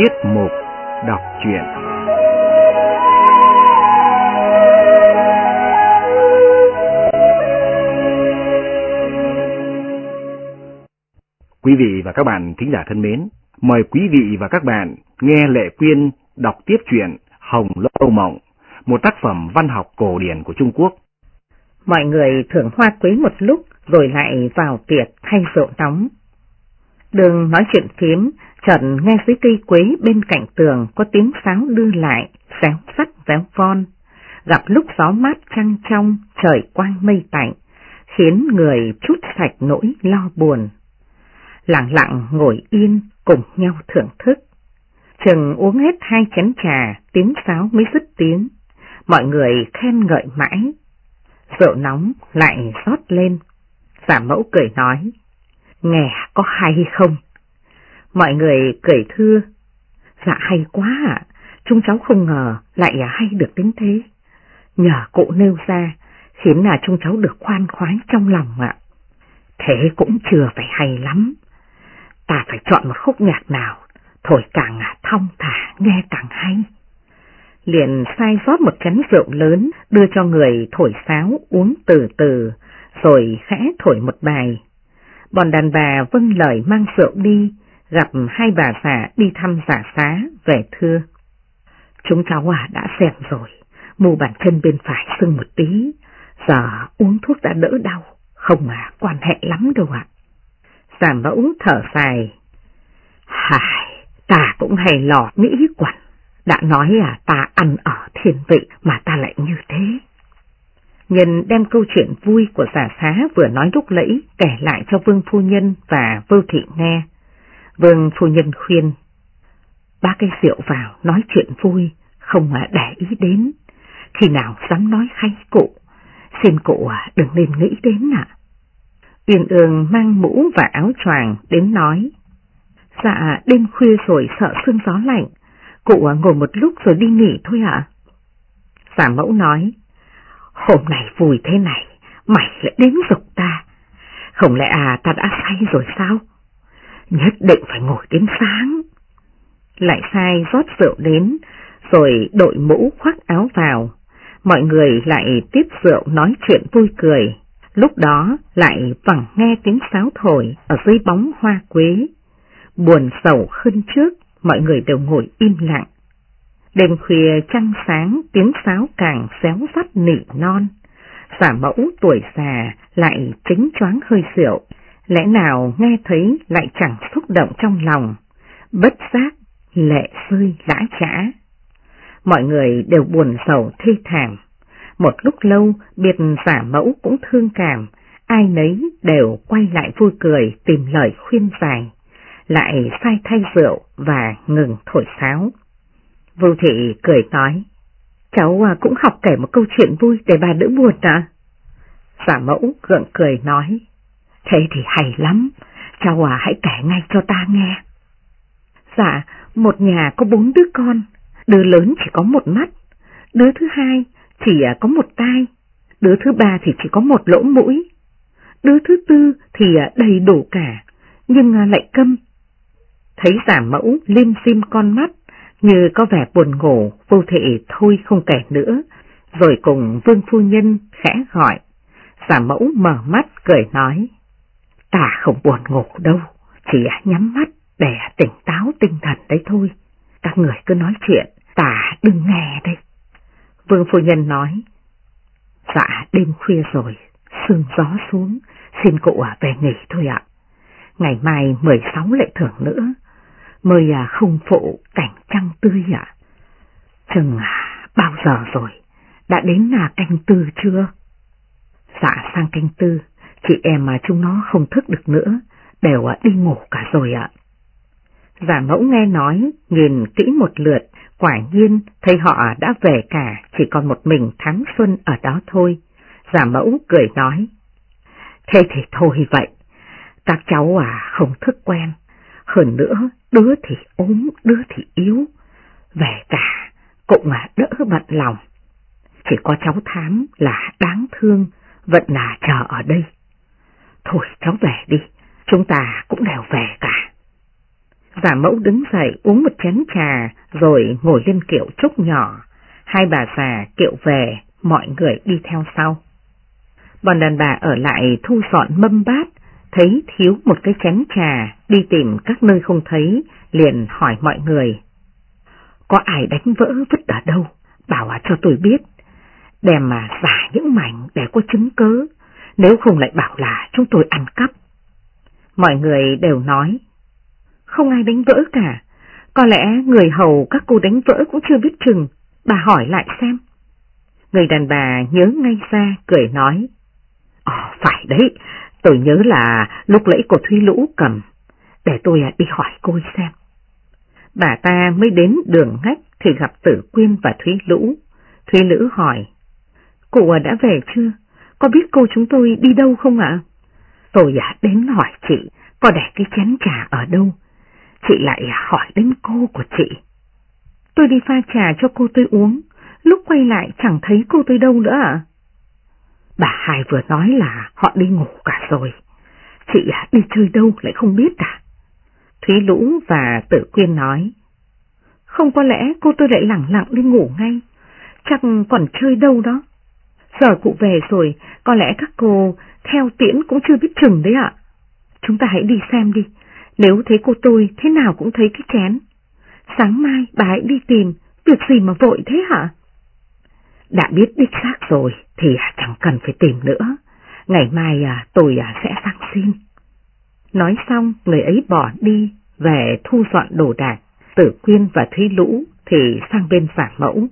Tiết mục đọc truyện Quý vị và các bạn thính giả thân mến, mời quý vị và các bạn nghe Lệ Quyên đọc tiếp truyện Hồng Lâu Mộng, một tác phẩm văn học cổ điển của Trung Quốc. Mọi người thưởng hoa quế một lúc rồi lại vào tiệc thay rượu nóng. đừng nói chuyện phím, Trần nghe dưới cây quế bên cạnh tường có tiếng sáo đưa lại, xéo sắt véo von. Gặp lúc gió mát trăng trong, trời quang mây tạnh, khiến người chút sạch nỗi lo buồn. Lặng lặng ngồi yên, cùng nhau thưởng thức. Chừng uống hết hai chén trà, tiếng sáo mới dứt tiếng. Mọi người khen ngợi mãi. Rượu nóng lại rót lên. Giả mẫu cười nói, nghe có hay không? Mọi người cười thưa, dạ hay quá ạ, chúng cháu không ngờ lại hay được đến thế. Nhờ cụ nêu ra, khiến là chúng cháu được khoan khoái trong lòng ạ. Thế cũng chưa phải hay lắm. Ta phải chọn một khúc nhạc nào, thổi càng thong thả, nghe càng hay. Liền sai rót một chén rượu lớn đưa cho người thổi sáo uống từ từ, rồi khẽ thổi một bài. Bọn đàn bà vâng lời mang rượu đi, gặp hai bà già đi thăm giả xá về thưa. Chúng cháu à đã xem rồi, mù bàn chân bên phải sưng một tí, giờ uống thuốc đã đỡ đau, không mà quan hệ lắm đâu ạ. Giả mẫu thở dài. Hài, ta cũng hay lò nghĩ quẩn, đã nói à ta ăn ở thiên vị mà ta lại như thế. Nhân đem câu chuyện vui của giả xá vừa nói lúc lẫy kể lại cho Vương Phu Nhân và Vưu Thị nghe. Vương Phu Nhân khuyên, ba cây rượu vào nói chuyện vui, không mà để ý đến, khi nào dám nói hay cụ, xin cụ à, đừng nên nghĩ đến ạ. À. Uyên ương mang mũ và áo choàng đến nói, dạ đêm khuya rồi sợ sương gió lạnh, cụ à, ngồi một lúc rồi đi nghỉ thôi ạ. À. Giả mẫu nói, Hôm nay vui thế này, mày lại đến dục ta. Không lẽ à ta đã say rồi sao? Nhất định phải ngồi đến sáng. Lại sai rót rượu đến, rồi đội mũ khoác áo vào. Mọi người lại tiếp rượu nói chuyện vui cười. Lúc đó lại vẳng nghe tiếng sáo thổi ở dưới bóng hoa quế. Buồn sầu khân trước, mọi người đều ngồi im lặng. Đêm khuya trăng sáng tiếng sáo càng xéo vắt nỉ non. Giả mẫu tuổi già lại chính choáng hơi rượu, lẽ nào nghe thấy lại chẳng xúc động trong lòng, bất giác, lệ rơi lã trã. Mọi người đều buồn sầu thê thảm. Một lúc lâu biệt giả mẫu cũng thương cảm, ai nấy đều quay lại vui cười tìm lời khuyên giải, lại sai thay rượu và ngừng thổi sáo. Vô thị cười nói, cháu à, cũng học kể một câu chuyện vui để bà đỡ buồn à? Giả mẫu gượng cười nói, thế thì hay lắm, cháu à hãy kể ngay cho ta nghe. Dạ, một nhà có bốn đứa con, đứa lớn chỉ có một mắt, đứa thứ hai chỉ à, có một tai, đứa thứ ba thì chỉ có một lỗ mũi, đứa thứ tư thì à, đầy đủ cả, nhưng à, lại câm. Thấy giả mẫu lim sim con mắt, như có vẻ buồn ngủ, vô thị thôi không kể nữa, rồi cùng vương phu nhân khẽ gọi. Giả mẫu mở mắt cười nói, ta không buồn ngủ đâu, chỉ nhắm mắt để tỉnh táo tinh thần đấy thôi. Các người cứ nói chuyện, ta đừng nghe đây. Vương phu nhân nói, dạ đêm khuya rồi, sương gió xuống, xin cụ về nghỉ thôi ạ. Ngày mai 16 lệ thưởng nữa, mời à, không phụ cảnh trăng tươi ạ. Chừng à, bao giờ rồi, đã đến là canh tư chưa? Dạ sang canh tư, chị em mà chúng nó không thức được nữa, đều à, đi ngủ cả rồi ạ. Giả mẫu nghe nói, nhìn kỹ một lượt, quả nhiên thấy họ đã về cả, chỉ còn một mình tháng xuân ở đó thôi. Giả mẫu cười nói, thế thì thôi vậy, các cháu à không thức quen, hơn nữa, đứa thì ốm, đứa thì yếu. Về cả, cũng à, đỡ bận lòng. Chỉ có cháu thám là đáng thương, vẫn là chờ ở đây. Thôi cháu về đi, chúng ta cũng đều về cả. Giả mẫu đứng dậy uống một chén trà rồi ngồi lên kiệu trúc nhỏ. Hai bà già kiệu về, mọi người đi theo sau. Bọn đàn bà ở lại thu dọn mâm bát, thấy thiếu một cái chén trà, đi tìm các nơi không thấy, liền hỏi mọi người. Có ai đánh vỡ vứt ở đâu? Bảo à cho tôi biết. Đem mà giả những mảnh để có chứng cứ nếu không lại bảo là chúng tôi ăn cắp. Mọi người đều nói, không ai đánh vỡ cả, có lẽ người hầu các cô đánh vỡ cũng chưa biết chừng, bà hỏi lại xem. Người đàn bà nhớ ngay ra, cười nói, Ồ, phải đấy, tôi nhớ là lúc lẫy của Thúy Lũ cầm, để tôi à, đi hỏi cô xem. Bà ta mới đến đường ngách thì gặp Tử Quyên và Thúy Lũ. Thúy Lũ hỏi, Cụ à, đã về chưa? Có biết cô chúng tôi đi đâu không ạ? Tôi à, đến hỏi chị, có để cái chén trà ở đâu? Chị lại hỏi đến cô của chị. Tôi đi pha trà cho cô tôi uống, lúc quay lại chẳng thấy cô tôi đâu nữa ạ. Bà hai vừa nói là họ đi ngủ cả rồi. Chị à, đi chơi đâu lại không biết à? Thúy Lũ và Tử Quyên nói. Không có lẽ cô tôi lại lẳng lặng đi ngủ ngay, chắc còn chơi đâu đó. Giờ cụ về rồi, có lẽ các cô theo tiễn cũng chưa biết chừng đấy ạ. Chúng ta hãy đi xem đi, nếu thấy cô tôi thế nào cũng thấy cái chén. Sáng mai bà hãy đi tìm, việc gì mà vội thế hả? Đã biết đích xác rồi thì chẳng cần phải tìm nữa. Ngày mai à, tôi à, sẽ sang xin. Nói xong người ấy bỏ đi về thu dọn đồ đạc. Tử Quyên và Thúy Lũ thì sang bên giả mẫu.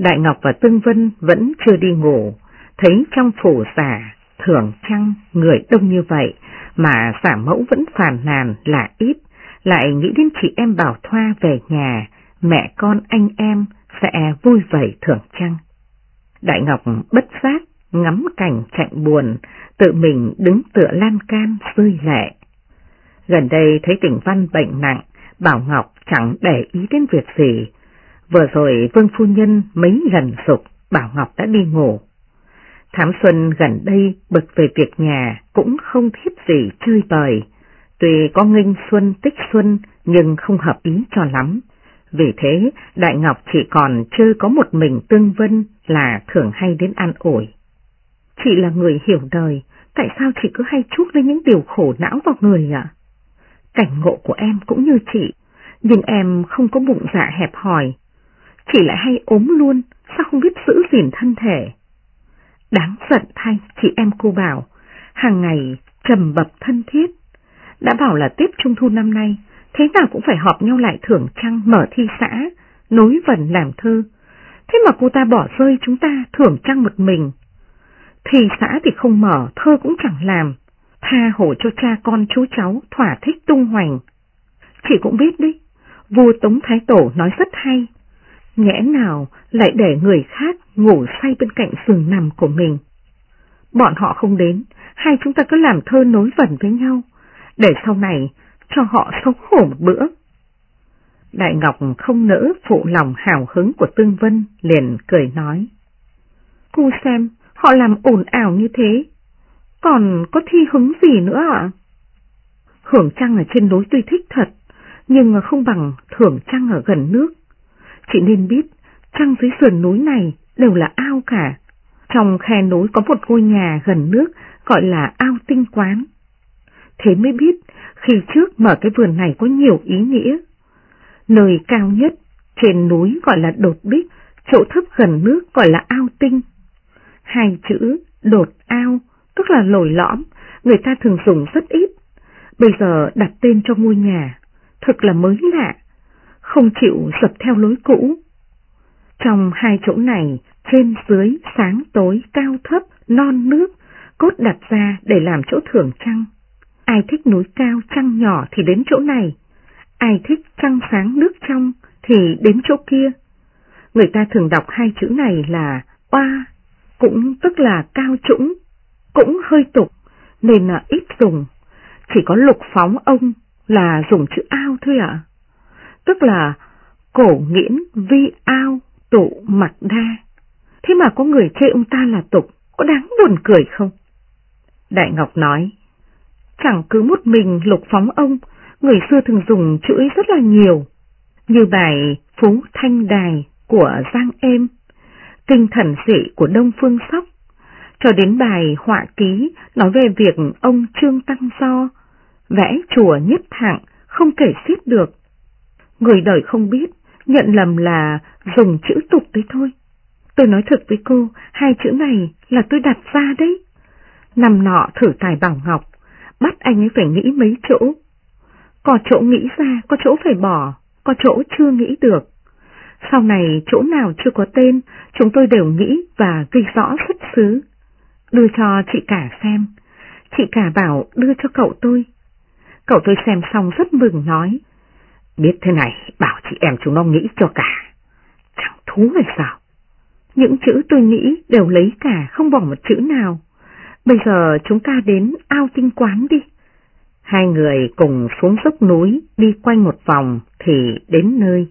Đại Ngọc và Tương Vân vẫn chưa đi ngủ, thấy trong phủ giả, thưởng chăng người đông như vậy mà giả mẫu vẫn phàn nàn là ít, lại nghĩ đến chị em Bảo Thoa về nhà, mẹ con anh em sẽ vui vẩy thưởng chăng. Đại Ngọc bất giác, ngắm cảnh chạy buồn, tự mình đứng tựa lan can rơi lệ. Gần đây thấy tỉnh Văn bệnh nặng, Bảo Ngọc chẳng để ý đến việc gì. Vừa rồi Vương Phu Nhân mấy lần sụp, Bảo Ngọc đã đi ngủ. Thám Xuân gần đây bực về việc nhà cũng không thiết gì chơi bời, tuy có nghênh xuân tích xuân nhưng không hợp ý cho lắm. Vì thế, Đại Ngọc chỉ còn chơi có một mình Tương Vân là thường hay đến ăn ổi. Chị là người hiểu đời, tại sao chị cứ hay chuốc lên những điều khổ não vào người ạ? Cảnh ngộ của em cũng như chị, nhưng em không có bụng dạ hẹp hòi. Chị lại hay ốm luôn, sao không biết giữ gìn thân thể? Đáng giận thay chị em cô bảo, hàng ngày trầm bập thân thiết. Đã bảo là tiếp trung thu năm nay, thế nào cũng phải họp nhau lại thưởng trăng mở thi xã, nối vần làm thơ. Thế mà cô ta bỏ rơi chúng ta thưởng trăng một mình. Thi xã thì không mở, thơ cũng chẳng làm, tha hồ cho cha con chú cháu thỏa thích tung hoành. Chị cũng biết đi, vua Tống Thái Tổ nói rất hay, nhẽ nào lại để người khác ngủ say bên cạnh giường nằm của mình. Bọn họ không đến, hay chúng ta cứ làm thơ nối vần với nhau, để sau này cho họ sống khổ một bữa. Đại Ngọc không nỡ phụ lòng hào hứng của Tương Vân, liền cười nói. Cô xem, họ làm ồn ào như thế, còn có thi hứng gì nữa ạ? Hưởng trăng ở trên núi tuy thích thật, nhưng không bằng thưởng trăng ở gần nước. Chị nên biết, trăng dưới sườn núi này đều là ao cả. Trong khe núi có một ngôi nhà gần nước gọi là ao tinh quán. Thế mới biết, khi trước mở cái vườn này có nhiều ý nghĩa. Nơi cao nhất trên núi gọi là đột bích, chỗ thấp gần nước gọi là ao tinh. Hai chữ đột ao tức là lồi lõm, người ta thường dùng rất ít. Bây giờ đặt tên cho ngôi nhà, thật là mới lạ, không chịu dập theo lối cũ. Trong hai chỗ này, trên dưới, sáng tối, cao thấp, non nước, cốt đặt ra để làm chỗ thưởng trăng. Ai thích núi cao trăng nhỏ thì đến chỗ này, ai thích trăng sáng nước trong thì đến chỗ kia. Người ta thường đọc hai chữ này là oa, cũng tức là cao trũng, cũng hơi tục, nên là ít dùng. Chỉ có lục phóng ông là dùng chữ ao thôi ạ. Tức là cổ nghiễn vi ao tụ mặt đa. Thế mà có người chê ông ta là tục, có đáng buồn cười không? Đại Ngọc nói, chẳng cứ một mình lục phóng ông, người xưa thường dùng chữ rất là nhiều, như bài Phú Thanh Đài của Giang Êm, Kinh Thần Dị của Đông Phương Sóc, cho đến bài họa ký nói về việc ông Trương Tăng Do vẽ chùa nhất thẳng không kể xiết được. Người đời không biết, nhận lầm là dùng chữ tục đấy thôi. Tôi nói thật với cô, hai chữ này là tôi đặt ra đấy. Nằm nọ thử tài bảo ngọc, bắt anh ấy phải nghĩ mấy chỗ. Có chỗ nghĩ ra, có chỗ phải bỏ, có chỗ chưa nghĩ được. Sau này chỗ nào chưa có tên, chúng tôi đều nghĩ và ghi rõ xuất xứ. Đưa cho chị cả xem. Chị cả bảo đưa cho cậu tôi. Cậu tôi xem xong rất mừng nói. Biết thế này, bảo chị em chúng nó nghĩ cho cả. Chẳng thú hay sao? Những chữ tôi nghĩ đều lấy cả, không bỏ một chữ nào. Bây giờ chúng ta đến ao tinh quán đi. Hai người cùng xuống dốc núi, đi quanh một vòng thì đến nơi.